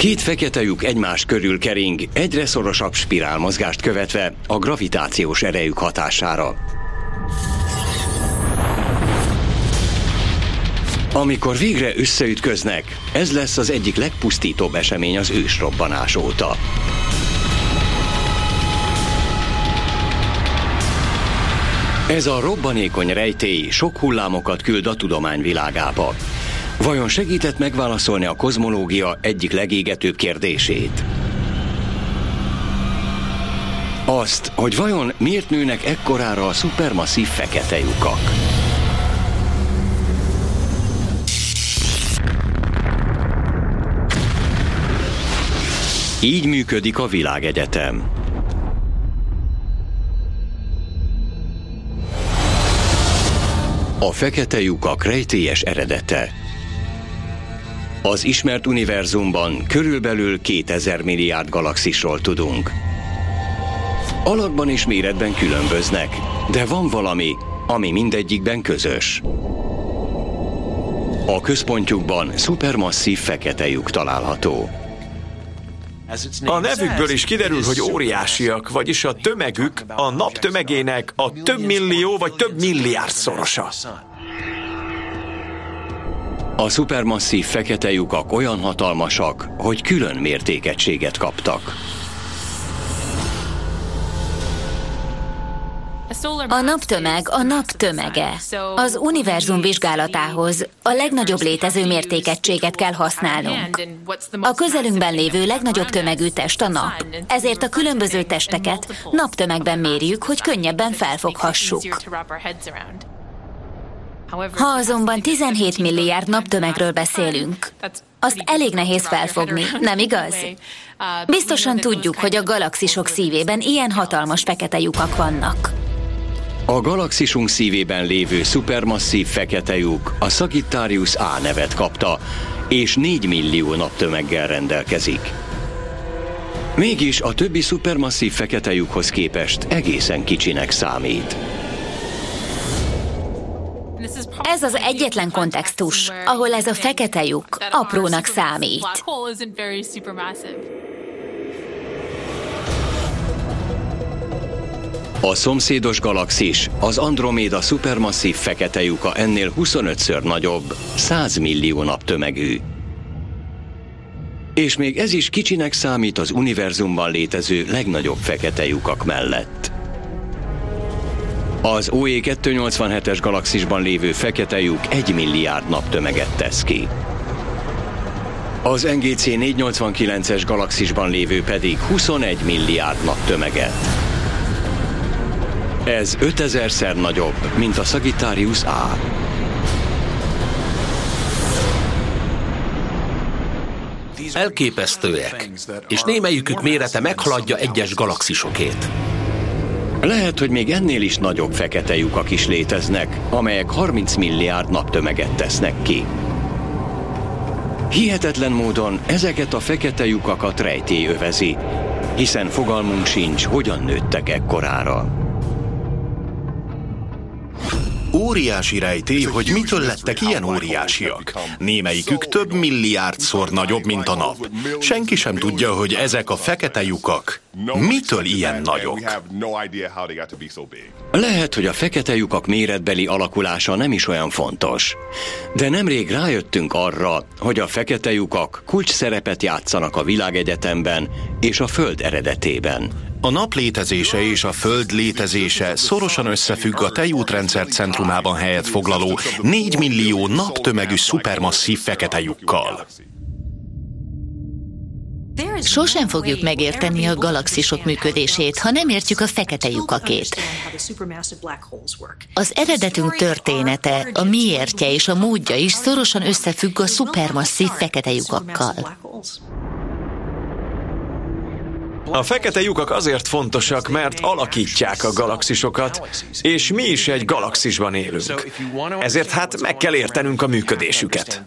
Két fekete lyuk egymás körül kering, egyre szorosabb spirálmozgást követve a gravitációs erejük hatására. Amikor végre összeütköznek, ez lesz az egyik legpusztítóbb esemény az ősrobbanás óta. Ez a robbanékony rejtély sok hullámokat küld a tudomány világába. Vajon segített megválaszolni a kozmológia egyik legégetőbb kérdését? Azt, hogy vajon miért nőnek ekkorára a szupermasszív fekete lyukak? Így működik a világegyetem. A fekete lyukak rejtélyes eredete. Az ismert univerzumban körülbelül 2000 milliárd galaxisról tudunk. Alakban és méretben különböznek, de van valami, ami mindegyikben közös. A központjukban szupermasszív fekete lyuk található. A nevükből is kiderül, hogy óriásiak, vagyis a tömegük a nap tömegének a több millió vagy több milliárd szorosa. A szupermasszív fekete lyukak olyan hatalmasak, hogy külön mértékegységet kaptak. A naptömeg a nap tömege. Az univerzum vizsgálatához a legnagyobb létező mértékegységet kell használnunk. A közelünkben lévő legnagyobb tömegű test a nap, ezért a különböző testeket naptömegben mérjük, hogy könnyebben felfoghassuk. Ha azonban 17 milliárd naptömegről beszélünk, azt elég nehéz felfogni, nem igaz? Biztosan tudjuk, hogy a galaxisok szívében ilyen hatalmas fekete lyukak vannak. A galaxisunk szívében lévő szupermasszív fekete lyuk a Sagittarius A nevet kapta, és 4 millió naptömeggel rendelkezik. Mégis a többi szupermasszív fekete lyukhoz képest egészen kicsinek számít. Ez az egyetlen kontextus, ahol ez a fekete lyuk aprónak számít. A szomszédos galaxis, az Androméda szupermasszív fekete lyuka ennél 25-ször nagyobb, 100 millió naptömegű. És még ez is kicsinek számít az univerzumban létező legnagyobb fekete lyukak mellett. Az OE 287-es galaxisban lévő fekete lyuk 1 milliárd naptömeget tesz ki. Az NGC 489-es galaxisban lévő pedig 21 milliárd naptömeget. Ez 5000-szer nagyobb, mint a Sagittarius A. Elképesztőek, és némelyikük mérete meghaladja egyes galaxisokét. Lehet, hogy még ennél is nagyobb fekete lyukak is léteznek, amelyek 30 milliárd naptömeget tesznek ki. Hihetetlen módon ezeket a fekete lyukakat rejtély övezi, hiszen fogalmunk sincs, hogyan nőttek ekkorára. Óriási rejtély, hogy mitől lettek ilyen óriásiak. Némelyikük több milliárdszor nagyobb, mint a nap. Senki sem tudja, hogy ezek a fekete lyukak mitől ilyen nagyok. Lehet, hogy a fekete lyukak méretbeli alakulása nem is olyan fontos. De nemrég rájöttünk arra, hogy a fekete lyukak kulcs szerepet játszanak a világegyetemben és a Föld eredetében. A nap létezése és a Föld létezése szorosan összefügg a tejútrendszer centrumában helyet foglaló 4 millió naptömegű szupermasszív fekete lyukkal. Sosem fogjuk megérteni a galaxisok működését, ha nem értjük a fekete lyukakét. Az eredetünk története, a miértje és a módja is szorosan összefügg a szupermasszív fekete lyukakkal. A fekete lyukak azért fontosak, mert alakítják a galaxisokat, és mi is egy galaxisban élünk. Ezért hát meg kell értenünk a működésüket.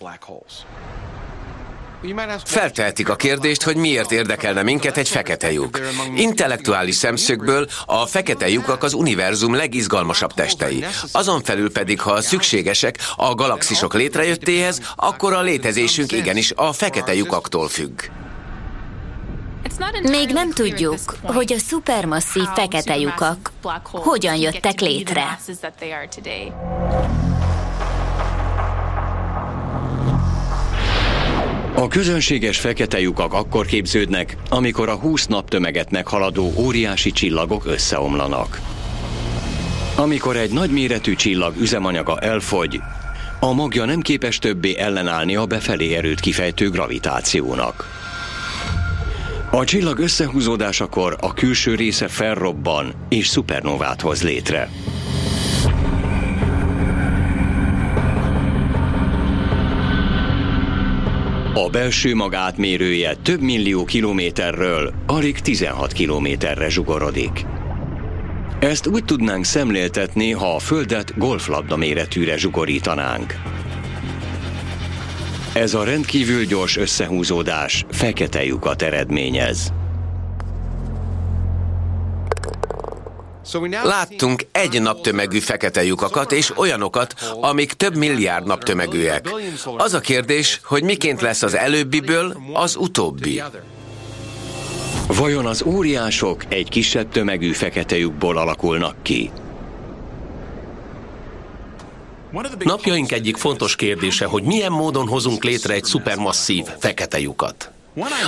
Feltehetik a kérdést, hogy miért érdekelne minket egy fekete lyuk. Intellektuális szemszögből a fekete lyukak az univerzum legizgalmasabb testei. Azon felül pedig, ha szükségesek a galaxisok létrejöttéhez, akkor a létezésünk igenis a fekete lyukaktól függ. Még nem tudjuk, hogy a szupermasszív fekete lyukak hogyan jöttek létre. A közönséges fekete lyukak akkor képződnek, amikor a 20 naptömeget meghaladó óriási csillagok összeomlanak. Amikor egy nagyméretű csillag üzemanyaga elfogy, a magja nem képes többé ellenállni a befelé erőt kifejtő gravitációnak. A csillag összehúzódásakor a külső része felrobban és szupernovát hoz létre. A belső mag átmérője több millió kilométerről alig 16 kilométerre zsugorodik. Ezt úgy tudnánk szemléltetni, ha a Földet golflabda méretűre zsugorítanánk. Ez a rendkívül gyors összehúzódás fekete lyukat eredményez. Láttunk egy naptömegű fekete lyukakat és olyanokat, amik több milliárd naptömegűek. Az a kérdés, hogy miként lesz az előbbiből az utóbbi. Vajon az óriások egy kisebb tömegű fekete lyukból alakulnak ki? Napjaink egyik fontos kérdése, hogy milyen módon hozunk létre egy szupermasszív fekete lyukat.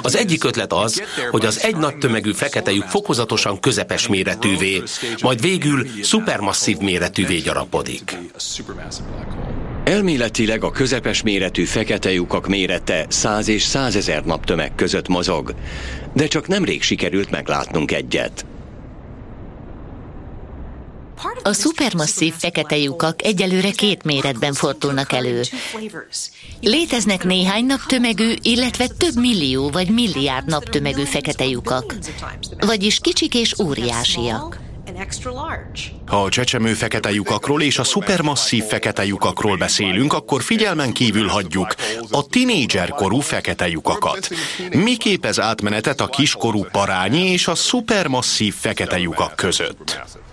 Az egyik ötlet az, hogy az egy nagy tömegű fekete lyuk fokozatosan közepes méretűvé, majd végül szupermasszív méretűvé gyarapodik. Elméletileg a közepes méretű fekete lyukak mérete 100 és 100 ezer naptömeg között mozog, de csak nemrég sikerült meglátnunk egyet. A szupermasszív fekete lyukak egyelőre két méretben fordulnak elő. Léteznek néhány naptömegű, illetve több millió vagy milliárd naptömegű fekete lyukak, vagyis kicsik és óriásiak. Ha a csecsemő fekete lyukakról és a szupermasszív fekete lyukakról beszélünk, akkor figyelmen kívül hagyjuk a tinédzserkorú fekete lyukakat. Mi képez átmenetet a kiskorú parányi és a szupermasszív fekete lyukak között?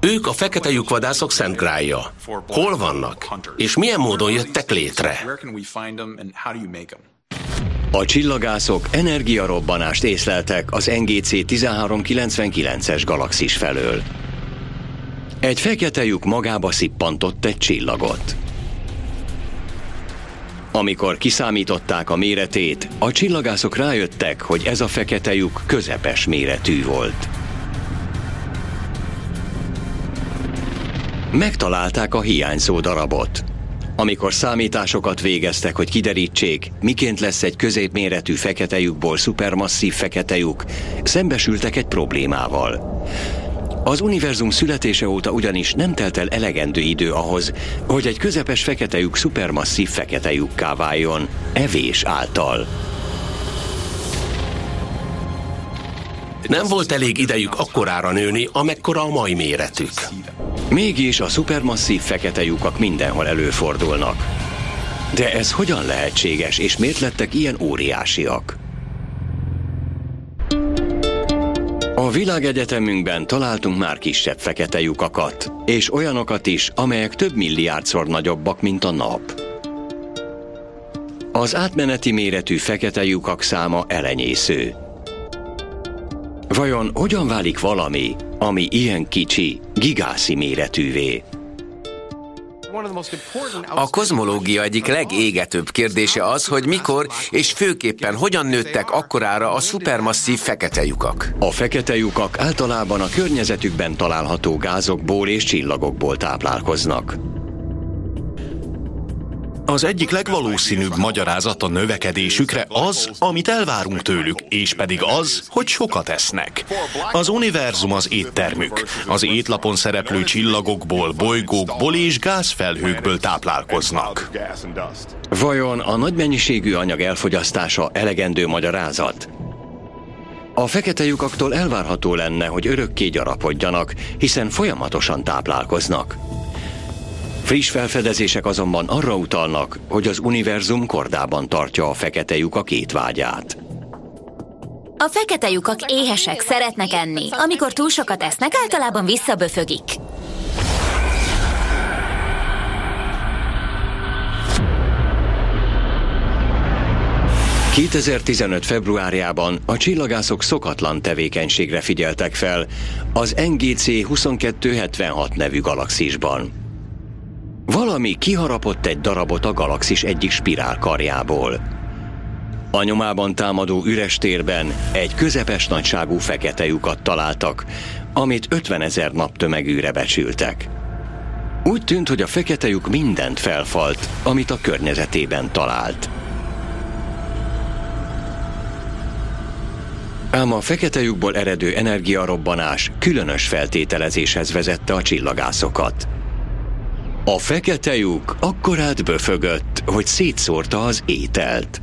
Ők a fekete lyukvadászok szent grálja. Hol vannak? És milyen módon jöttek létre? A csillagászok energiarobbanást észleltek az NGC 1399-es galaxis felől. Egy fekete lyuk magába szippantott egy csillagot. Amikor kiszámították a méretét, a csillagászok rájöttek, hogy ez a fekete lyuk közepes méretű volt. Megtalálták a hiányzó darabot. Amikor számításokat végeztek, hogy kiderítsék, miként lesz egy középméretű fekete lyukból szupermasszív fekete lyuk, szembesültek egy problémával. Az univerzum születése óta ugyanis nem telt el elegendő idő ahhoz, hogy egy közepes fekete lyuk szupermasszív fekete lyukká váljon, evés által. Nem volt elég idejük akkorára nőni, amekkora a mai méretük. Mégis a szupermasszív fekete lyukak mindenhol előfordulnak. De ez hogyan lehetséges, és miért lettek ilyen óriásiak? A világegyetemünkben találtunk már kisebb fekete lyukakat, és olyanokat is, amelyek több milliárdszor nagyobbak, mint a nap. Az átmeneti méretű fekete lyukak száma elenyésző. Vajon hogyan válik valami, ami ilyen kicsi, gigászi méretűvé? A kozmológia egyik legégetőbb kérdése az, hogy mikor és főképpen hogyan nőttek akkorára a szupermasszív fekete lyukak. A fekete lyukak általában a környezetükben található gázokból és csillagokból táplálkoznak. Az egyik legvalószínűbb magyarázat a növekedésükre az, amit elvárunk tőlük, és pedig az, hogy sokat esznek. Az univerzum az éttermük. Az étlapon szereplő csillagokból, bolygókból és gázfelhőkből táplálkoznak. Vajon a nagy mennyiségű anyag elfogyasztása elegendő magyarázat? A fekete lyukaktól elvárható lenne, hogy örökké gyarapodjanak, hiszen folyamatosan táplálkoznak. Friss felfedezések azonban arra utalnak, hogy az univerzum kordában tartja a fekete lyukak étvágyát. A fekete lyukak éhesek, szeretnek enni. Amikor túl sokat esznek, általában visszaböfögik. 2015. februárjában a csillagászok szokatlan tevékenységre figyeltek fel az NGC 2276 nevű galaxisban. Valami kiharapott egy darabot a galaxis egyik spirálkarjából. A nyomában támadó üres térben egy közepes nagyságú fekete lyukat találtak, amit 50 ezer naptömegűre becsültek. Úgy tűnt, hogy a fekete lyuk mindent felfalt, amit a környezetében talált. Ám a fekete lyukból eredő energiarobbanás különös feltételezéshez vezette a csillagászokat. A fekete lyuk akkorát böfögött, hogy szétszórta az ételt.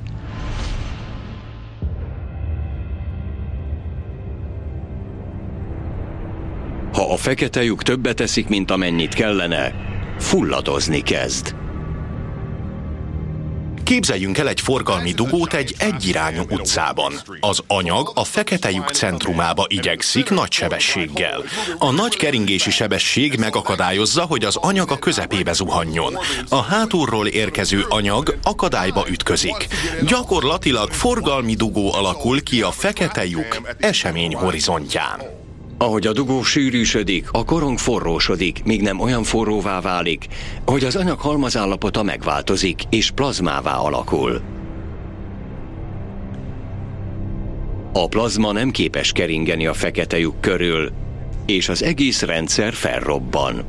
Ha a fekete lyuk többet eszik, mint amennyit kellene, fulladozni kezd. Képzeljünk el egy forgalmi dugót egy egyirányú utcában. Az anyag a fekete lyuk centrumába igyekszik nagy sebességgel. A nagy keringési sebesség megakadályozza, hogy az anyag a közepébe zuhanjon. A hátulról érkező anyag akadályba ütközik. Gyakorlatilag forgalmi dugó alakul ki a fekete lyuk esemény horizontján. Ahogy a dugó sűrűsödik, a korong forrósodik, míg nem olyan forróvá válik, hogy az anyag halmazállapota megváltozik és plazmává alakul. A plazma nem képes keringeni a fekete lyuk körül, és az egész rendszer felrobban.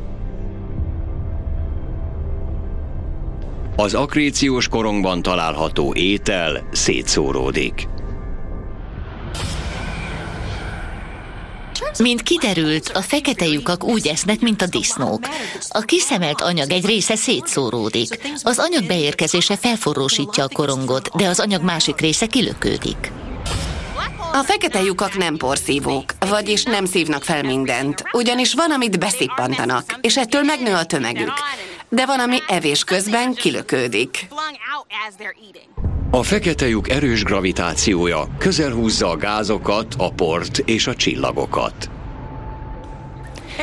Az akréciós korongban található étel szétszóródik. Mint kiderült, a fekete lyukak úgy esznek, mint a disznók. A kiszemelt anyag egy része szétszóródik. Az anyag beérkezése felforrósítja a korongot, de az anyag másik része kilökődik. A fekete lyukak nem porszívók, vagyis nem szívnak fel mindent, ugyanis van, amit beszippantanak, és ettől megnő a tömegük. De van, ami evés közben kilökődik. A fekete lyuk erős gravitációja közel húzza a gázokat, a port és a csillagokat.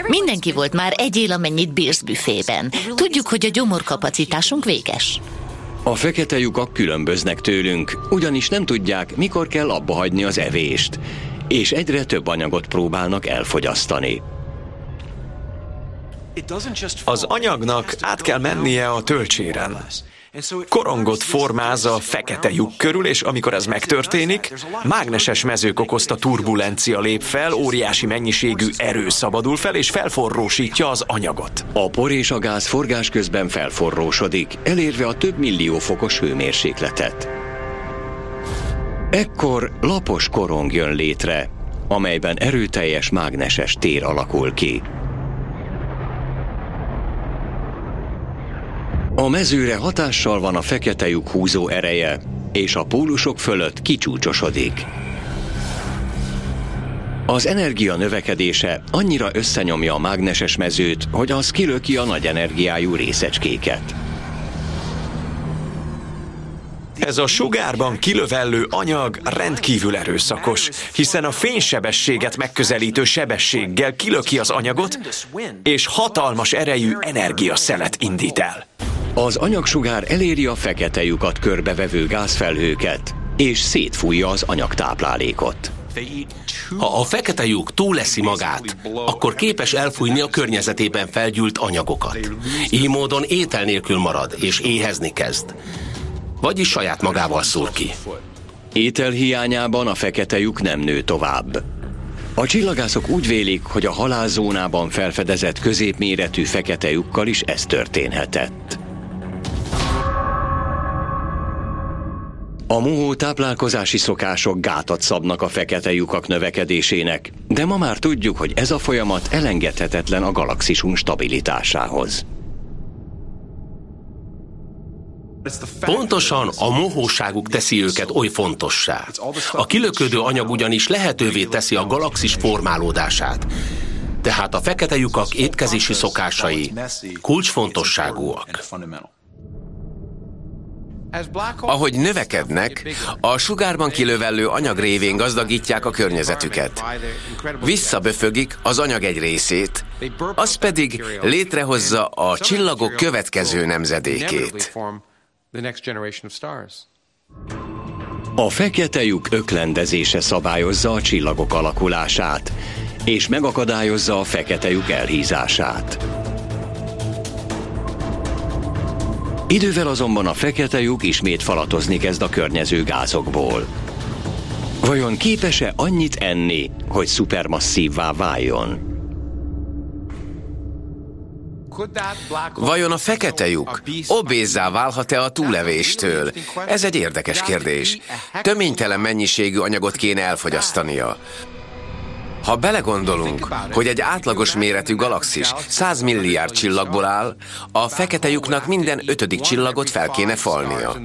Mindenki volt már egy él, amennyit bírsz büfében. Tudjuk, hogy a gyomorkapacitásunk véges. A fekete lyukak különböznek tőlünk, ugyanis nem tudják, mikor kell abba hagyni az evést, és egyre több anyagot próbálnak elfogyasztani. Az anyagnak át kell mennie a tölcséren. Korongot formáz a fekete lyuk körül, és amikor ez megtörténik, mágneses mezők okozta turbulencia lép fel, óriási mennyiségű erő szabadul fel, és felforrósítja az anyagot. A por és a gáz forgás közben felforrósodik, elérve a több millió fokos hőmérsékletet. Ekkor lapos korong jön létre, amelyben erőteljes mágneses tér alakul ki. A mezőre hatással van a fekete lyuk húzó ereje, és a pólusok fölött kicsúcsosodik. Az energia növekedése annyira összenyomja a mágneses mezőt, hogy az kilöki a nagy energiájú részecskéket. Ez a sugárban kilövellő anyag rendkívül erőszakos, hiszen a fénysebességet megközelítő sebességgel kilöki az anyagot, és hatalmas erejű energiaszelet indít el. Az anyagsugár eléri a fekete lyukat körbevevő gázfelhőket, és szétfújja az anyagtáplálékot. Ha a fekete lyuk túleszi magát, akkor képes elfújni a környezetében felgyűlt anyagokat. Így módon étel nélkül marad, és éhezni kezd. Vagyis saját magával szúr ki. Étel hiányában a fekete lyuk nem nő tovább. A csillagászok úgy vélik, hogy a halálzónában felfedezett középméretű fekete lyukkal is ez történhetett. A mohó táplálkozási szokások gátat szabnak a fekete lyukak növekedésének, de ma már tudjuk, hogy ez a folyamat elengedhetetlen a galaxisunk stabilitásához. Pontosan a mohóságuk teszi őket oly fontossá. A kilöködő anyag ugyanis lehetővé teszi a galaxis formálódását. Tehát a fekete lyukak étkezési szokásai kulcsfontosságúak. Ahogy növekednek, a sugárban kilövellő anyag révén gazdagítják a környezetüket. Visszaböfögik az anyag egy részét, az pedig létrehozza a csillagok következő nemzedékét. A fekete lyuk öklendezése szabályozza a csillagok alakulását, és megakadályozza a fekete lyuk elhízását. Idővel azonban a fekete lyuk ismét falatozni kezd a környező gázokból. Vajon képes-e annyit enni, hogy szupermasszívvá váljon? Vajon a fekete lyuk obézzá válhat-e a túlevéstől? Ez egy érdekes kérdés. Töménytelen mennyiségű anyagot kéne elfogyasztania. Ha belegondolunk, hogy egy átlagos méretű galaxis 100 milliárd csillagból áll, a fekete lyuknak minden ötödik csillagot fel kéne falnia.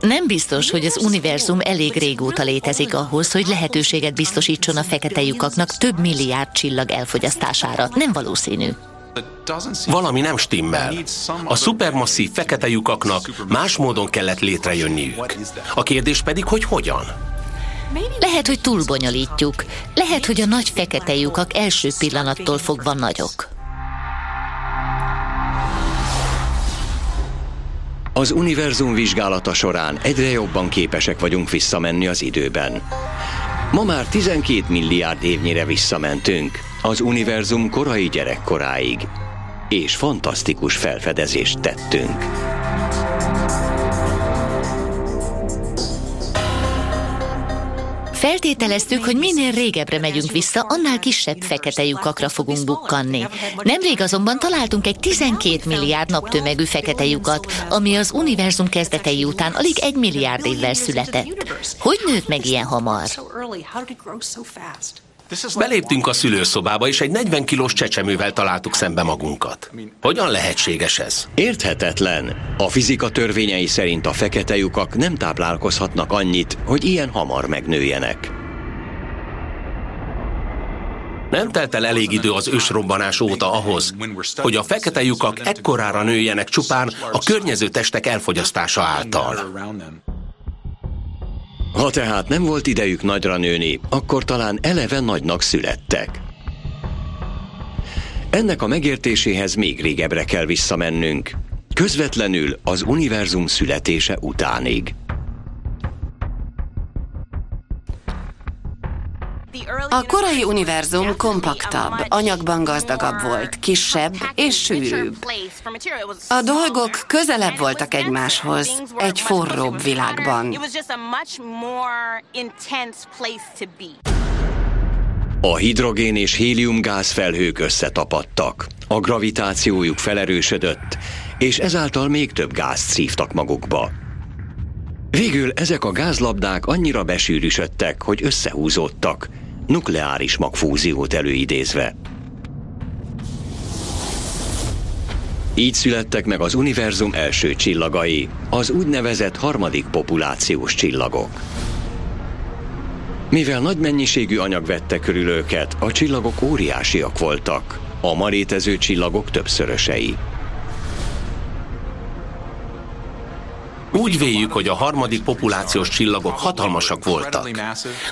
Nem biztos, hogy az univerzum elég régóta létezik ahhoz, hogy lehetőséget biztosítson a fekete lyukaknak több milliárd csillag elfogyasztására. Nem valószínű. Valami nem stimmel. A szupermasszív fekete lyukaknak más módon kellett létrejönniük. A kérdés pedig, hogy hogyan? Lehet, hogy túlbonyolítjuk. Lehet, hogy a nagy fekete lyukak első pillanattól fogva nagyok. Az univerzum vizsgálata során egyre jobban képesek vagyunk visszamenni az időben. Ma már 12 milliárd évnyire visszamentünk az univerzum korai gyerekkoráig, és fantasztikus felfedezést tettünk. Feltételeztük, hogy minél régebbre megyünk vissza, annál kisebb fekete lyukakra fogunk bukkanni. Nemrég azonban találtunk egy 12 milliárd naptömegű fekete lyukat, ami az univerzum kezdetei után alig egy milliárd évvel született. Hogy nőtt meg ilyen hamar? Beléptünk a szülőszobába, és egy 40 kilós csecsemővel találtuk szembe magunkat. Hogyan lehetséges ez? Érthetetlen. A fizika törvényei szerint a fekete lyukak nem táplálkozhatnak annyit, hogy ilyen hamar megnőjenek. Nem telt el elég idő az ősrobbanás óta ahhoz, hogy a fekete lyukak ekkorára nőjenek csupán a környező testek elfogyasztása által. Ha tehát nem volt idejük nagyra nőni, akkor talán eleve nagynak születtek. Ennek a megértéséhez még régebbre kell visszamennünk, közvetlenül az univerzum születése utánig. A korai univerzum kompaktabb, anyagban gazdagabb volt, kisebb és sűrűbb. A dolgok közelebb voltak egymáshoz, egy forróbb világban. A hidrogén és héliumgáz felhők összetapadtak, a gravitációjuk felerősödött, és ezáltal még több gázt szívtak magukba. Végül ezek a gázlabdák annyira besűrűsödtek, hogy összehúzódtak, nukleáris magfúziót előidézve. Így születtek meg az univerzum első csillagai, az úgynevezett harmadik populációs csillagok. Mivel nagy mennyiségű anyag vette körül őket, a csillagok óriásiak voltak, a ma létező csillagok többszörösei. Úgy véljük, hogy a harmadik populációs csillagok hatalmasak voltak.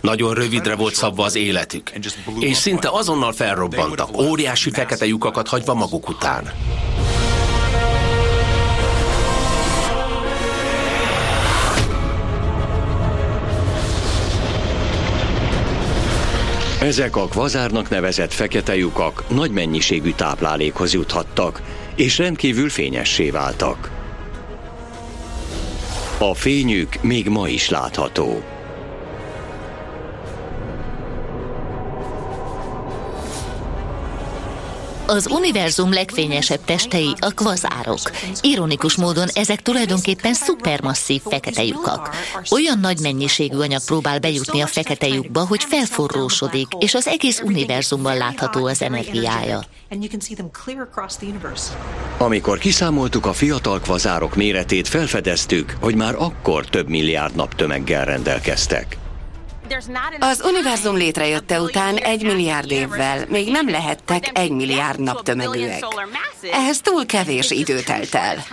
Nagyon rövidre volt szabva az életük, és szinte azonnal felrobbantak, óriási fekete lyukakat hagyva maguk után. Ezek a kvazárnak nevezett fekete lyukak nagy mennyiségű táplálékhoz juthattak, és rendkívül fényessé váltak. A fényük még ma is látható. Az univerzum legfényesebb testei a kvazárok. Ironikus módon ezek tulajdonképpen szupermasszív fekete lyukak. Olyan nagy mennyiségű anyag próbál bejutni a fekete lyukba, hogy felforrósodik, és az egész univerzumban látható az energiája. Amikor kiszámoltuk a fiatal kvazárok méretét, felfedeztük, hogy már akkor több milliárd naptömeggel rendelkeztek. Az univerzum létrejötte után egy milliárd évvel még nem lehettek egy milliárd naptömegűek. Ehhez túl kevés idő telt el.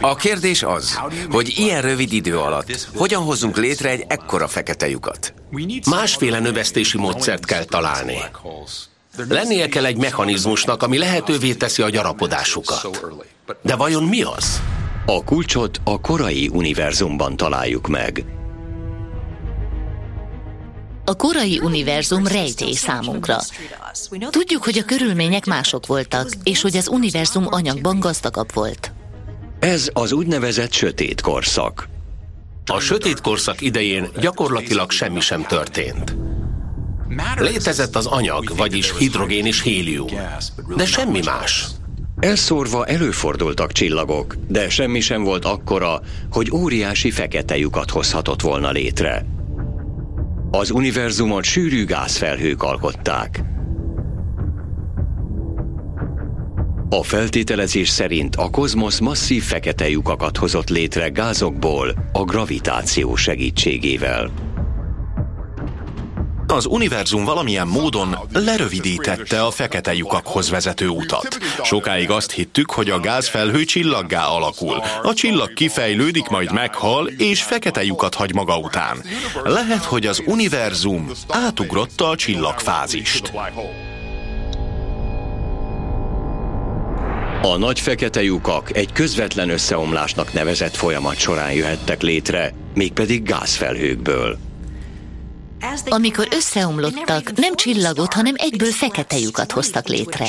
A kérdés az, hogy ilyen rövid idő alatt hogyan hozunk létre egy ekkora fekete lyukat. Másféle növesztési módszert kell találni. Lennie kell egy mechanizmusnak, ami lehetővé teszi a gyarapodásukat. De vajon mi az? A kulcsot a korai univerzumban találjuk meg. A korai univerzum rejtély számunkra. Tudjuk, hogy a körülmények mások voltak, és hogy az univerzum anyagban gazdagabb volt. Ez az úgynevezett sötét korszak. A sötét korszak idején gyakorlatilag semmi sem történt. Létezett az anyag, vagyis hidrogén és hélium, de semmi más. Elszórva előfordultak csillagok, de semmi sem volt akkora, hogy óriási fekete lyukat hozhatott volna létre. Az univerzumot sűrű gázfelhők alkották. A feltételezés szerint a kozmosz masszív fekete lyukakat hozott létre gázokból a gravitáció segítségével. Az univerzum valamilyen módon lerövidítette a fekete lyukakhoz vezető utat. Sokáig azt hittük, hogy a gázfelhő csillaggá alakul. A csillag kifejlődik, majd meghal, és fekete lyukat hagy maga után. Lehet, hogy az univerzum átugrotta a csillagfázist. A nagy fekete lyukak egy közvetlen összeomlásnak nevezett folyamat során jöhettek létre, mégpedig gázfelhőkből. Amikor összeomlottak, nem csillagot, hanem egyből fekete lyukat hoztak létre.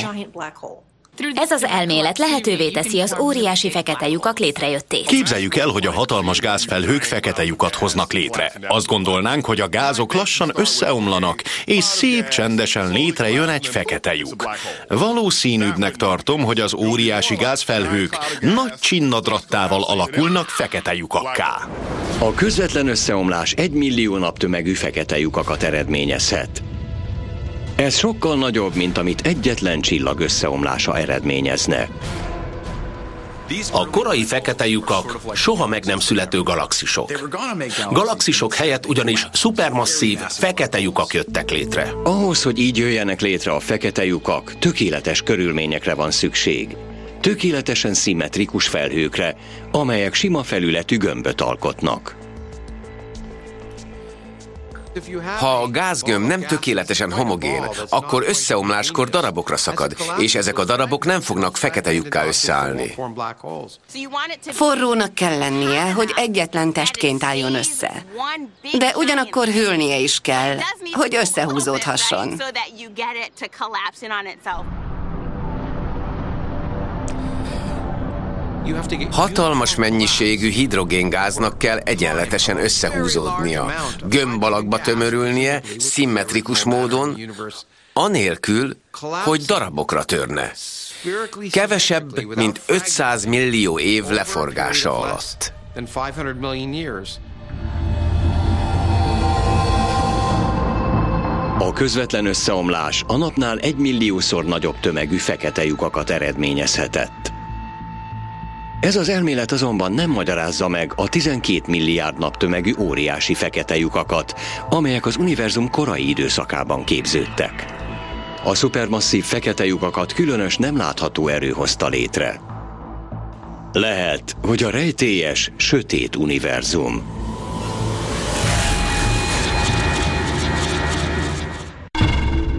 Ez az elmélet lehetővé teszi az óriási fekete lyukak létrejöttét. Képzeljük el, hogy a hatalmas gázfelhők fekete lyukat hoznak létre. Azt gondolnánk, hogy a gázok lassan összeomlanak, és szép csendesen létrejön egy fekete lyuk. Valószínűbbnek tartom, hogy az óriási gázfelhők nagy csinnadrattával alakulnak fekete lyukakká. A közvetlen összeomlás egy millió naptömegű fekete lyukakat eredményezhet. Ez sokkal nagyobb, mint amit egyetlen csillag összeomlása eredményezne. A korai fekete lyukak soha meg nem születő galaxisok. Galaxisok helyett ugyanis szupermasszív fekete lyukak jöttek létre. Ahhoz, hogy így jöjjenek létre a fekete lyukak, tökéletes körülményekre van szükség. Tökéletesen szimmetrikus felhőkre, amelyek sima felületű gömböt alkotnak. Ha a gázgömb nem tökéletesen homogén, akkor összeomláskor darabokra szakad, és ezek a darabok nem fognak fekete lyukká összeállni. Forrónak kell lennie, hogy egyetlen testként álljon össze. De ugyanakkor hűlnie is kell, hogy összehúzódhasson. Hatalmas mennyiségű hidrogéngáznak kell egyenletesen összehúzódnia, gömb alakba tömörülnie, szimmetrikus módon, anélkül, hogy darabokra törne. Kevesebb, mint 500 millió év leforgása alatt. A közvetlen összeomlás a napnál egy milliószor nagyobb tömegű fekete lyukakat eredményezhetett. Ez az elmélet azonban nem magyarázza meg a 12 milliárd naptömegű óriási fekete lyukakat, amelyek az univerzum korai időszakában képződtek. A szupermasszív fekete lyukakat különös nem látható erő hozta létre. Lehet, hogy a rejtélyes, sötét univerzum.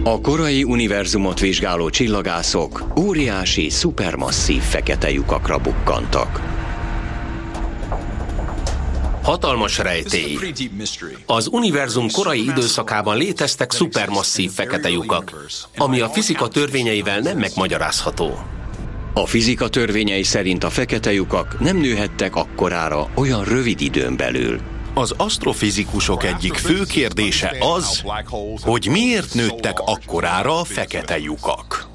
A korai univerzumot vizsgáló csillagászok óriási, szupermasszív fekete lyukakra bukkantak. Hatalmas rejtély. Az univerzum korai időszakában léteztek szupermasszív fekete lyukak, ami a fizika törvényeivel nem megmagyarázható. A fizika törvényei szerint a fekete lyukak nem nőhettek akkorára olyan rövid időn belül. Az asztrofizikusok egyik fő kérdése az, hogy miért nőttek akkorára a fekete lyukak.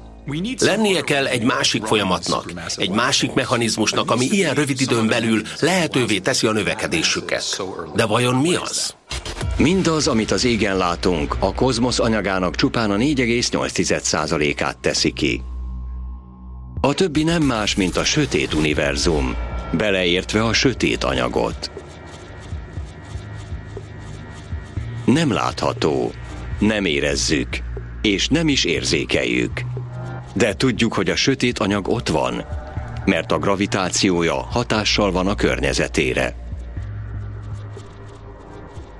Lennie kell egy másik folyamatnak, egy másik mechanizmusnak, ami ilyen rövid időn belül lehetővé teszi a növekedésüket. De vajon mi az? Mindaz, amit az égen látunk, a kozmosz anyagának csupán a 4,8%-át teszi ki. A többi nem más, mint a sötét univerzum, beleértve a sötét anyagot. Nem látható, nem érezzük, és nem is érzékeljük. De tudjuk, hogy a sötét anyag ott van, mert a gravitációja hatással van a környezetére.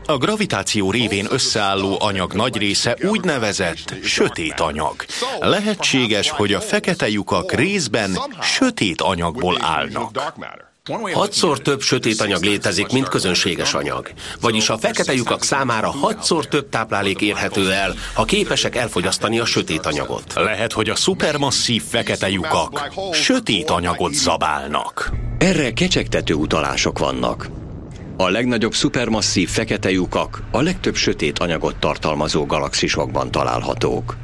A gravitáció révén összeálló anyag nagy része úgynevezett sötét anyag. Lehetséges, hogy a fekete lyukak részben sötét anyagból állnak. Hatszor több sötét anyag létezik, mint közönséges anyag. Vagyis a fekete lyukak számára hatszor több táplálék érhető el, ha képesek elfogyasztani a sötét anyagot. Lehet, hogy a szupermasszív fekete lyukak sötét anyagot zabálnak. Erre kecsegtető utalások vannak. A legnagyobb szupermasszív fekete lyukak a legtöbb sötét anyagot tartalmazó galaxisokban találhatók.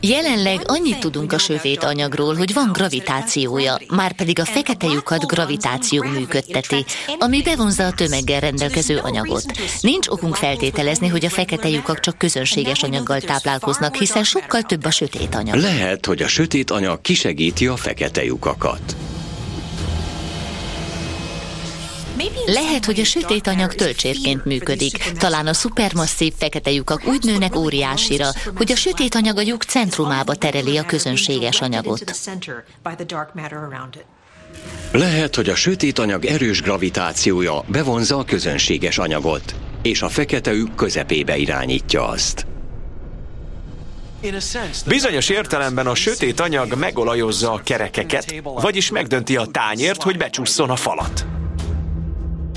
Jelenleg annyit tudunk a sötét anyagról, hogy van gravitációja, már pedig a fekete lyukat gravitáció működteti, ami bevonza a tömeggel rendelkező anyagot. Nincs okunk feltételezni, hogy a fekete lyukak csak közönséges anyaggal táplálkoznak, hiszen sokkal több a sötét anyag. Lehet, hogy a sötét anyag kisegíti a fekete lyukakat. Lehet, hogy a sötét anyag töltsérként működik. Talán a szupermasszív fekete lyukak úgy nőnek óriásira, hogy a sötét anyag a lyuk centrumába tereli a közönséges anyagot. Lehet, hogy a sötét anyag erős gravitációja bevonza a közönséges anyagot, és a fekete lyuk közepébe irányítja azt. Bizonyos értelemben a sötét anyag megolajozza a kerekeket, vagyis megdönti a tányért, hogy becsusszon a falat.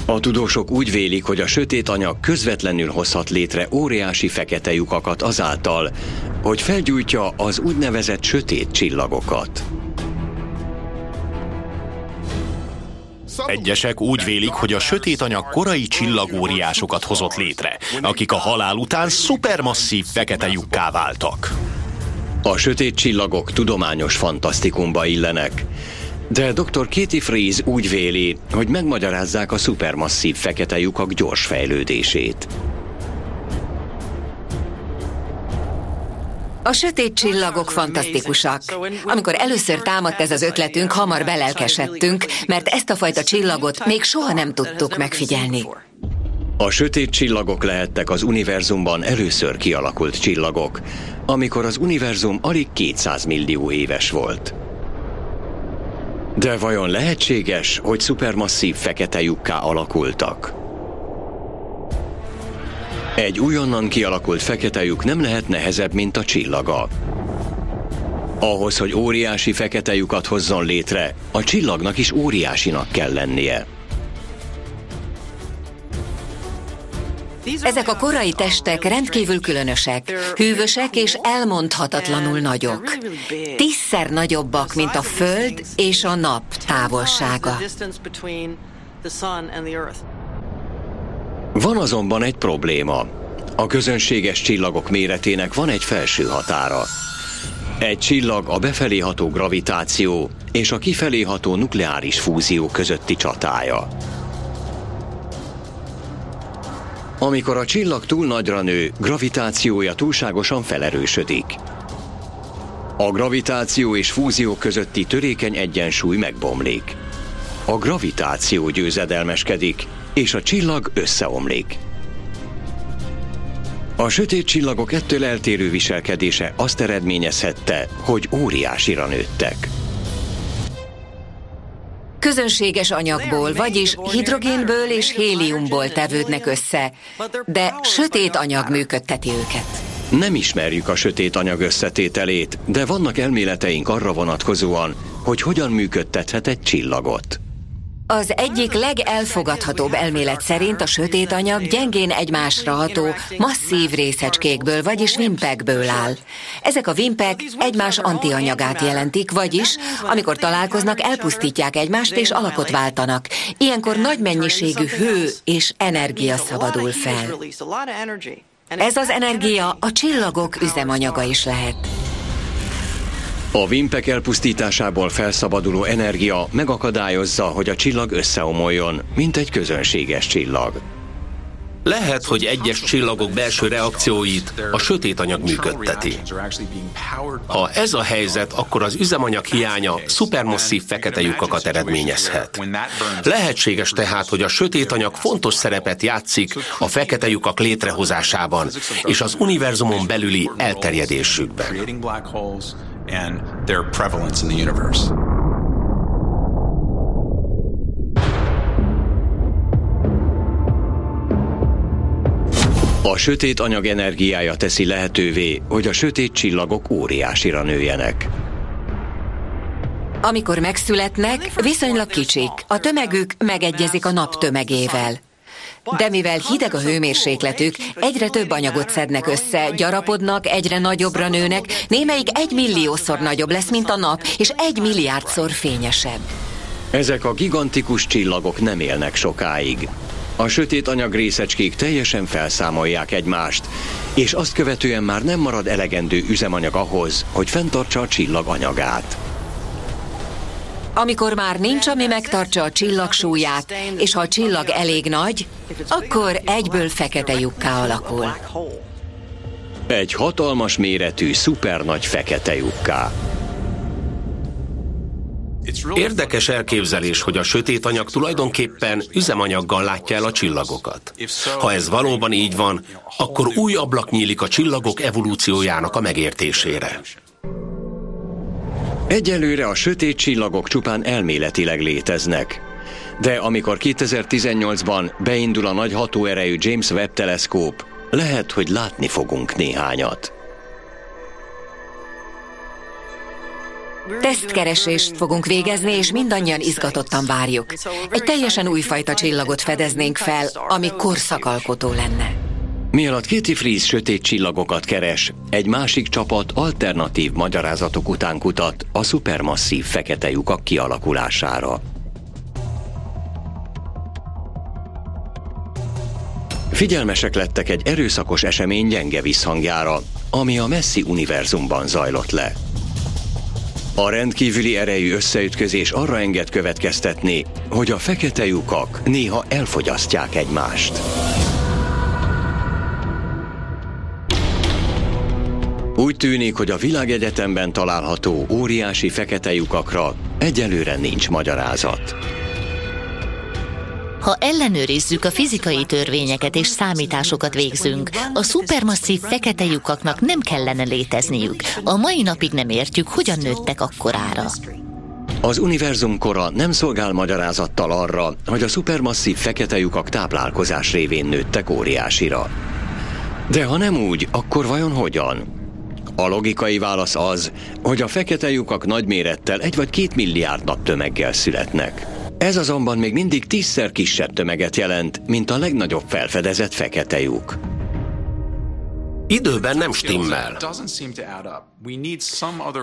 A tudósok úgy vélik, hogy a sötét anyag közvetlenül hozhat létre óriási fekete lyukakat azáltal, hogy felgyújtja az úgynevezett sötét csillagokat. Egyesek úgy vélik, hogy a sötét anyag korai csillagóriásokat hozott létre, akik a halál után szupermasszív fekete lyukká váltak. A sötét csillagok tudományos fantasztikumba illenek, de dr. Katie Fries úgy véli, hogy megmagyarázzák a szupermasszív fekete lyukak gyors fejlődését. A sötét csillagok fantasztikusak. Amikor először támadt ez az ötletünk, hamar belelkesedtünk, mert ezt a fajta csillagot még soha nem tudtuk megfigyelni. A sötét csillagok lehettek az univerzumban először kialakult csillagok, amikor az univerzum alig 200 millió éves volt. De vajon lehetséges, hogy szupermasszív fekete lyukká alakultak? Egy újonnan kialakult fekete lyuk nem lehet nehezebb, mint a csillaga. Ahhoz, hogy óriási fekete lyukat hozzon létre, a csillagnak is óriásinak kell lennie. Ezek a korai testek rendkívül különösek, hűvösek és elmondhatatlanul nagyok. Tízszer nagyobbak, mint a Föld és a Nap távolsága. Van azonban egy probléma. A közönséges csillagok méretének van egy felső határa. Egy csillag a befelé ható gravitáció és a kifelé ható nukleáris fúzió közötti csatája. Amikor a csillag túl nagyra nő, gravitációja túlságosan felerősödik. A gravitáció és fúzió közötti törékeny egyensúly megbomlik. A gravitáció győzedelmeskedik, és a csillag összeomlik. A sötét csillagok ettől eltérő viselkedése azt eredményezhette, hogy óriásira nőttek. Közönséges anyagból, vagyis hidrogénből és héliumból tevődnek össze, de sötét anyag működteti őket. Nem ismerjük a sötét anyag összetételét, de vannak elméleteink arra vonatkozóan, hogy hogyan működtethet egy csillagot. Az egyik legelfogadhatóbb elmélet szerint a sötét anyag gyengén egymásra ható, masszív részecskékből, vagyis vimpekből áll. Ezek a vimpek egymás antianyagát jelentik, vagyis amikor találkoznak, elpusztítják egymást és alakot váltanak. Ilyenkor nagy mennyiségű hő és energia szabadul fel. Ez az energia a csillagok üzemanyaga is lehet. A vimpek elpusztításából felszabaduló energia megakadályozza, hogy a csillag összeomoljon, mint egy közönséges csillag. Lehet, hogy egyes csillagok belső reakcióit a sötét anyag működteti. Ha ez a helyzet, akkor az üzemanyag hiánya szupermasszív fekete lyukakat eredményezhet. Lehetséges tehát, hogy a sötét anyag fontos szerepet játszik a fekete lyukak létrehozásában és az univerzumon belüli elterjedésükben. A sötét anyag energiája teszi lehetővé, hogy a sötét csillagok óriásira nőjenek. Amikor megszületnek, viszonylag kicsik. A tömegük megegyezik a nap tömegével. De mivel hideg a hőmérsékletük, egyre több anyagot szednek össze, gyarapodnak, egyre nagyobbra nőnek, némelyik egy milliószor nagyobb lesz, mint a nap, és egy milliárdszor fényesebb. Ezek a gigantikus csillagok nem élnek sokáig. A sötét anyag részecskék teljesen felszámolják egymást, és azt követően már nem marad elegendő üzemanyag ahhoz, hogy fenntartsa a csillag anyagát. Amikor már nincs, ami megtartsa a csillag súlyát, és ha a csillag elég nagy, akkor egyből fekete lyukká alakul. Egy hatalmas méretű, szupernagy fekete lyukká. Érdekes elképzelés, hogy a sötét anyag tulajdonképpen üzemanyaggal látja el a csillagokat. Ha ez valóban így van, akkor új ablak nyílik a csillagok evolúciójának a megértésére. Egyelőre a sötét csillagok csupán elméletileg léteznek. De amikor 2018-ban beindul a nagy hatóerejű James Webb teleszkóp, lehet, hogy látni fogunk néhányat. Tesztkeresést fogunk végezni, és mindannyian izgatottan várjuk. Egy teljesen újfajta csillagot fedeznénk fel, ami korszakalkotó lenne. Mielőtt Kitty Freeze sötét csillagokat keres, egy másik csapat alternatív magyarázatok után kutat a szupermasszív fekete lyukak kialakulására. Figyelmesek lettek egy erőszakos esemény gyenge visszhangjára, ami a messzi univerzumban zajlott le. A rendkívüli erejű összeütközés arra enged következtetni, hogy a fekete lyukak néha elfogyasztják egymást. Úgy tűnik, hogy a világegyetemben található óriási fekete lyukakra egyelőre nincs magyarázat. Ha ellenőrizzük a fizikai törvényeket és számításokat végzünk, a szupermasszív fekete lyukaknak nem kellene létezniük. A mai napig nem értjük, hogyan nőttek akkorára. Az univerzum kora nem szolgál magyarázattal arra, hogy a szupermasszív fekete lyukak táplálkozás révén nőttek óriásira. De ha nem úgy, akkor vajon hogyan? A logikai válasz az, hogy a fekete lyukak nagymérettel egy vagy két milliárd nap tömeggel születnek. Ez azonban még mindig tízszer kisebb tömeget jelent, mint a legnagyobb felfedezett fekete lyuk. Időben nem stimmel.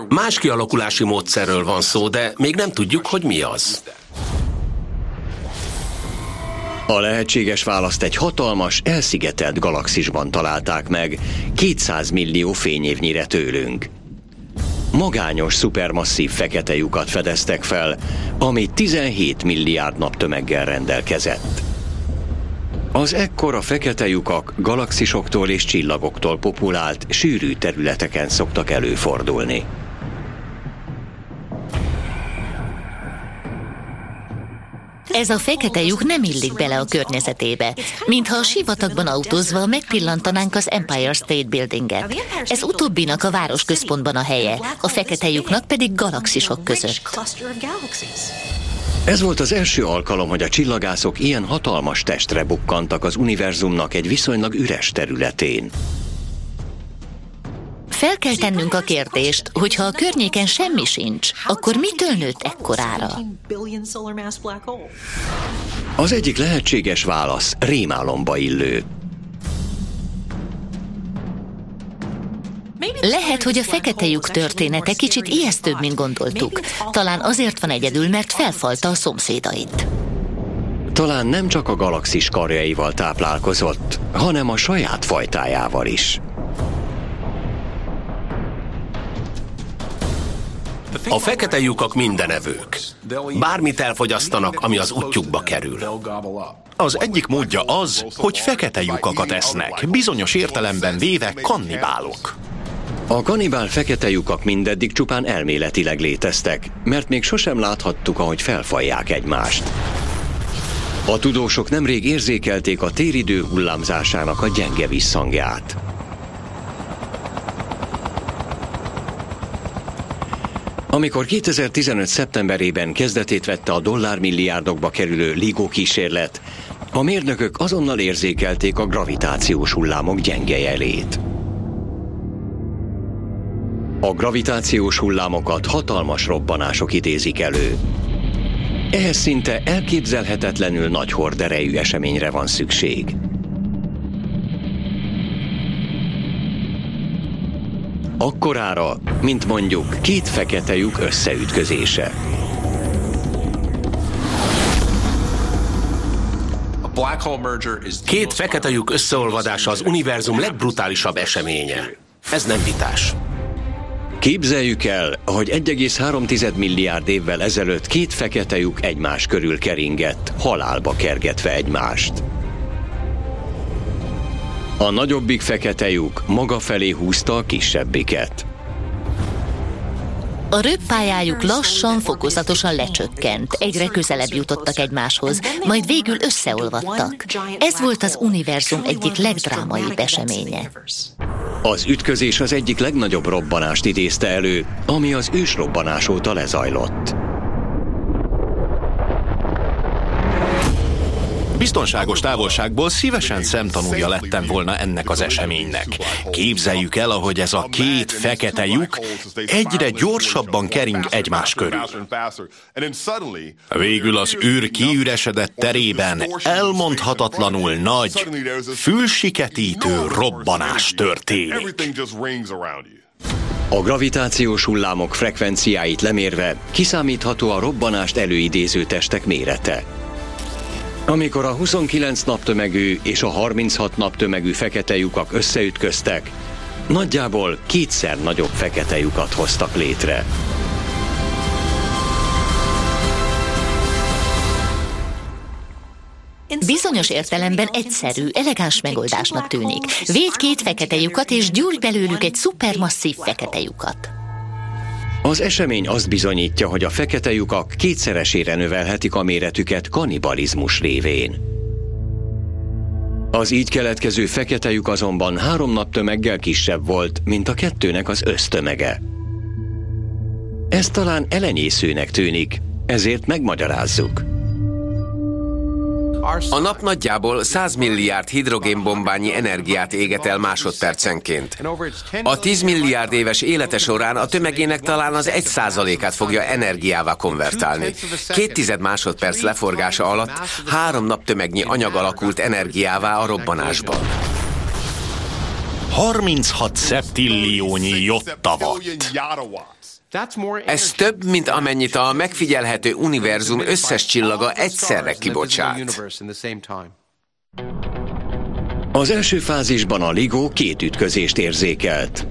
Más kialakulási módszerről van szó, de még nem tudjuk, hogy mi az. A lehetséges választ egy hatalmas, elszigetelt galaxisban találták meg, 200 millió fényévnyire tőlünk. Magányos, szupermasszív fekete lyukat fedeztek fel, ami 17 milliárd naptömeggel rendelkezett. Az ekkora fekete lyukak galaxisoktól és csillagoktól populált, sűrű területeken szoktak előfordulni. Ez a fekete lyuk nem illik bele a környezetébe, mintha a sivatagban autózva megpillantanánk az Empire State Buildinget. Ez utóbbinak a városközpontban a helye, a fekete lyuknak pedig galaxisok között. Ez volt az első alkalom, hogy a csillagászok ilyen hatalmas testre bukkantak az univerzumnak egy viszonylag üres területén. Fel kell tennünk a kérdést, hogy ha a környéken semmi sincs, akkor mitől nőtt ekkorára? Az egyik lehetséges válasz rémálomba illő. Lehet, hogy a fekete lyuk története kicsit ijesztőbb, mint gondoltuk. Talán azért van egyedül, mert felfalta a szomszédait. Talán nem csak a galaxis karjaival táplálkozott, hanem a saját fajtájával is. A fekete lyukak mindenevők. Bármit elfogyasztanak, ami az útjukba kerül. Az egyik módja az, hogy fekete lyukakat esznek, bizonyos értelemben véve kannibálok. A kanibál fekete lyukak mindeddig csupán elméletileg léteztek, mert még sosem láthattuk, ahogy felfalják egymást. A tudósok nemrég érzékelték a téridő hullámzásának a gyenge visszhangját. Amikor 2015. szeptemberében kezdetét vette a dollármilliárdokba kerülő LIGO kísérlet, a mérnökök azonnal érzékelték a gravitációs hullámok gyenge jelét. A gravitációs hullámokat hatalmas robbanások idézik elő. Ehhez szinte elképzelhetetlenül nagy horderejű eseményre van szükség. Akkorára, mint mondjuk két fekete lyuk összeütközése. Két fekete lyuk összeolvadása az univerzum legbrutálisabb eseménye. Ez nem vitás. Képzeljük el, hogy 1,3 milliárd évvel ezelőtt két fekete lyuk egymás körül keringett, halálba kergetve egymást. A nagyobbik fekete lyuk maga felé húzta a kisebbiket. A röppályájuk lassan, fokozatosan lecsökkent, egyre közelebb jutottak egymáshoz, majd végül összeolvadtak. Ez volt az univerzum egyik legdrámaibb eseménye. Az ütközés az egyik legnagyobb robbanást idézte elő, ami az ősrobbanás óta lezajlott. Biztonságos távolságból szívesen szemtanúja lettem volna ennek az eseménynek. Képzeljük el, ahogy ez a két fekete lyuk egyre gyorsabban kering egymás körül. Végül az űr kiüresedett terében elmondhatatlanul nagy, fülsiketítő robbanás történik. A gravitációs hullámok frekvenciáit lemérve kiszámítható a robbanást előidéző testek mérete. Amikor a 29 naptömegű és a 36 naptömegű fekete lyukak összeütköztek, nagyjából kétszer nagyobb fekete lyukat hoztak létre. Bizonyos értelemben egyszerű, elegáns megoldásnak tűnik. Védj két fekete lyukat, és gyújts belőlük egy szupermasszív fekete lyukat. Az esemény azt bizonyítja, hogy a fekete lyukak kétszeresére növelhetik a méretüket kanibalizmus révén. Az így keletkező fekete lyuk azonban három nap tömeggel kisebb volt, mint a kettőnek az össztömege. Ez talán elenyészőnek tűnik, ezért megmagyarázzuk. A nap nagyjából 100 milliárd hidrogénbombányi energiát éget el másodpercenként. A 10 milliárd éves élete során a tömegének talán az 1 százalékát fogja energiává konvertálni. Két tized másodperc leforgása alatt három nap tömegnyi anyag alakult energiává a robbanásban. 36 szeptilliónyi jottavat. Ez több, mint amennyit a megfigyelhető univerzum összes csillaga egyszerre kibocsát. Az első fázisban a LIGO két ütközést érzékelt.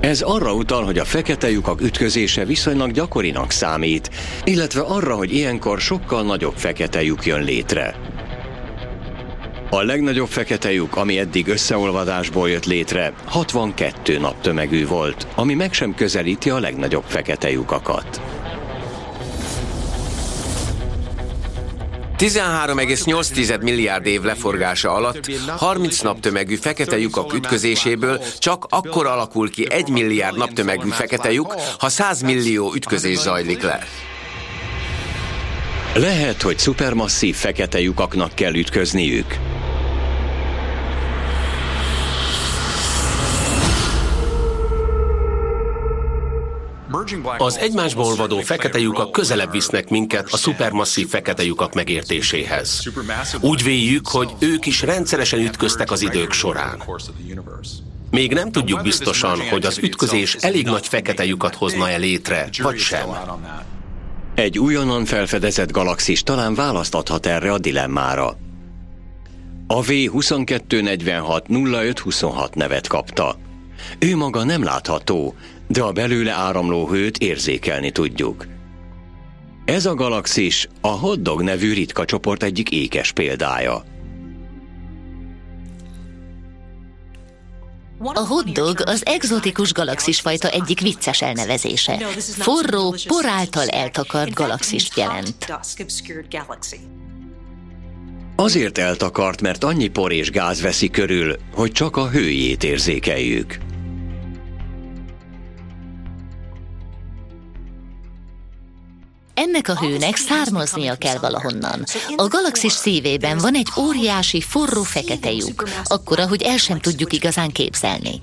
Ez arra utal, hogy a fekete lyukak ütközése viszonylag gyakorinak számít, illetve arra, hogy ilyenkor sokkal nagyobb fekete lyuk jön létre. A legnagyobb fekete lyuk, ami eddig összeolvadásból jött létre, 62 naptömegű volt, ami meg sem közelíti a legnagyobb fekete lyukakat. 13,8 milliárd év leforgása alatt 30 naptömegű fekete lyukak ütközéséből csak akkor alakul ki 1 milliárd naptömegű fekete lyuk, ha 100 millió ütközés zajlik le. Lehet, hogy szupermasszív fekete lyukaknak kell ütközniük. Az egymásból olvadó fekete lyukak közelebb visznek minket a szupermasszív fekete lyukak megértéséhez. Úgy véljük, hogy ők is rendszeresen ütköztek az idők során. Még nem tudjuk biztosan, hogy az ütközés elég nagy fekete lyukat hozna el létre, vagy sem. Egy újonnan felfedezett galaxis talán választ adhat erre a dilemmára. A V2246 nevet kapta. Ő maga nem látható, de a belőle áramló hőt érzékelni tudjuk. Ez a galaxis a Hoddog nevű ritka csoport egyik ékes példája. A hoddog az egzotikus galaxisfajta egyik vicces elnevezése. Forró, por által eltakart galaxist jelent. Azért eltakart, mert annyi por és gáz veszi körül, hogy csak a hőjét érzékeljük. Ennek a hőnek származnia kell valahonnan. A galaxis szívében van egy óriási, forró fekete lyuk, akkora, hogy el sem tudjuk igazán képzelni.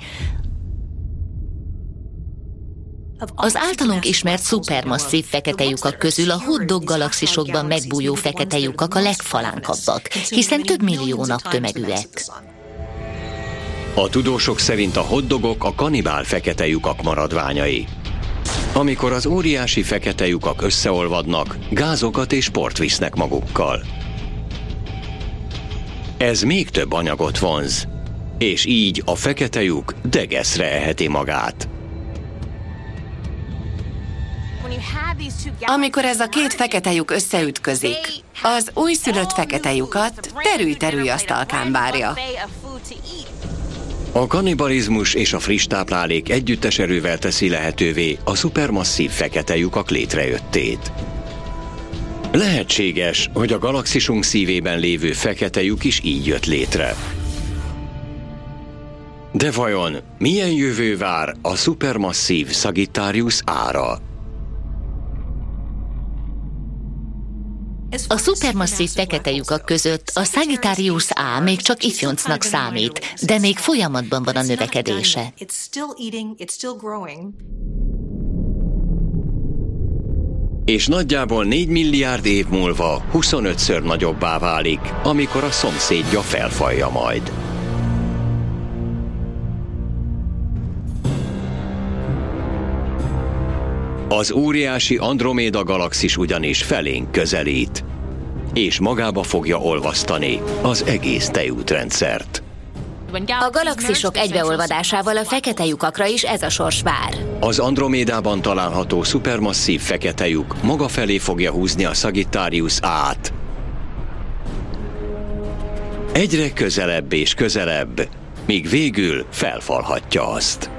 Az általunk ismert szupermasszív fekete lyukak közül a hotdog galaxisokban megbújó fekete lyukak a legfalánkabbak, hiszen több millió naptömegűek. A tudósok szerint a hoddogok a kanibál fekete lyukak maradványai. Amikor az óriási fekete lyukak összeolvadnak, gázokat és port visznek magukkal. Ez még több anyagot vonz, és így a fekete lyuk degeszre eheti magát. Amikor ez a két fekete lyuk összeütközik, az újszülött fekete lyukat terülj-terülj asztalkán várja. A kannibalizmus és a friss táplálék együttes erővel teszi lehetővé a szupermasszív fekete lyukak létrejöttét. Lehetséges, hogy a galaxisunk szívében lévő fekete lyuk is így jött létre. De vajon milyen jövő vár a szupermasszív Sagittarius ára? A szupermasszív fekete lyukak között a Sagittarius A még csak ifjoncnak számít, de még folyamatban van a növekedése. És nagyjából 4 milliárd év múlva 25-ször nagyobbá válik, amikor a szomszédja felfalja majd. Az óriási Androméda galaxis ugyanis felénk közelít, és magába fogja olvasztani az egész tejútrendszert. A galaxisok egybeolvadásával a fekete lyukakra is ez a sors vár. Az Andromédában található szupermasszív fekete lyuk maga felé fogja húzni a Sagittarius át. Egyre közelebb és közelebb, míg végül felfalhatja azt.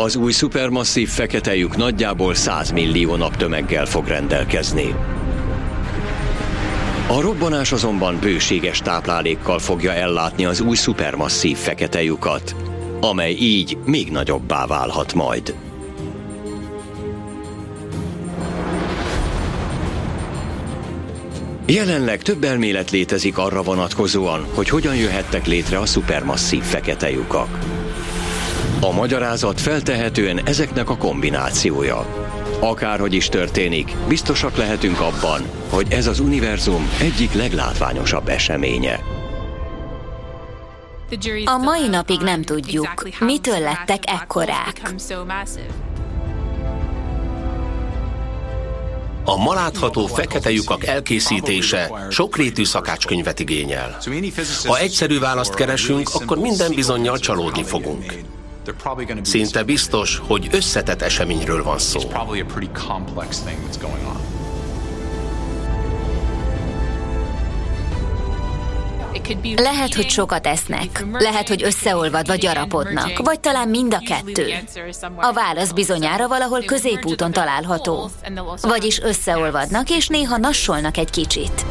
Az új szupermasszív fekete nagyjából 100 millió naptömeggel fog rendelkezni. A robbanás azonban bőséges táplálékkal fogja ellátni az új szupermasszív fekete amely így még nagyobbá válhat majd. Jelenleg több elmélet létezik arra vonatkozóan, hogy hogyan jöhettek létre a szupermasszív fekete lyukak. A magyarázat feltehetően ezeknek a kombinációja. Akárhogy is történik, biztosak lehetünk abban, hogy ez az univerzum egyik leglátványosabb eseménye. A mai napig nem tudjuk, mitől lettek ekkorák. A malátható fekete lyukak elkészítése sokrétű szakácskönyvet igényel. Ha egyszerű választ keresünk, akkor minden bizonyal csalódni fogunk. Szinte biztos, hogy összetett eseményről van szó. Lehet, hogy sokat esznek, lehet, hogy összeolvadva gyarapodnak, vagy talán mind a kettő. A válasz bizonyára valahol középúton található. Vagyis összeolvadnak, és néha nassolnak egy kicsit.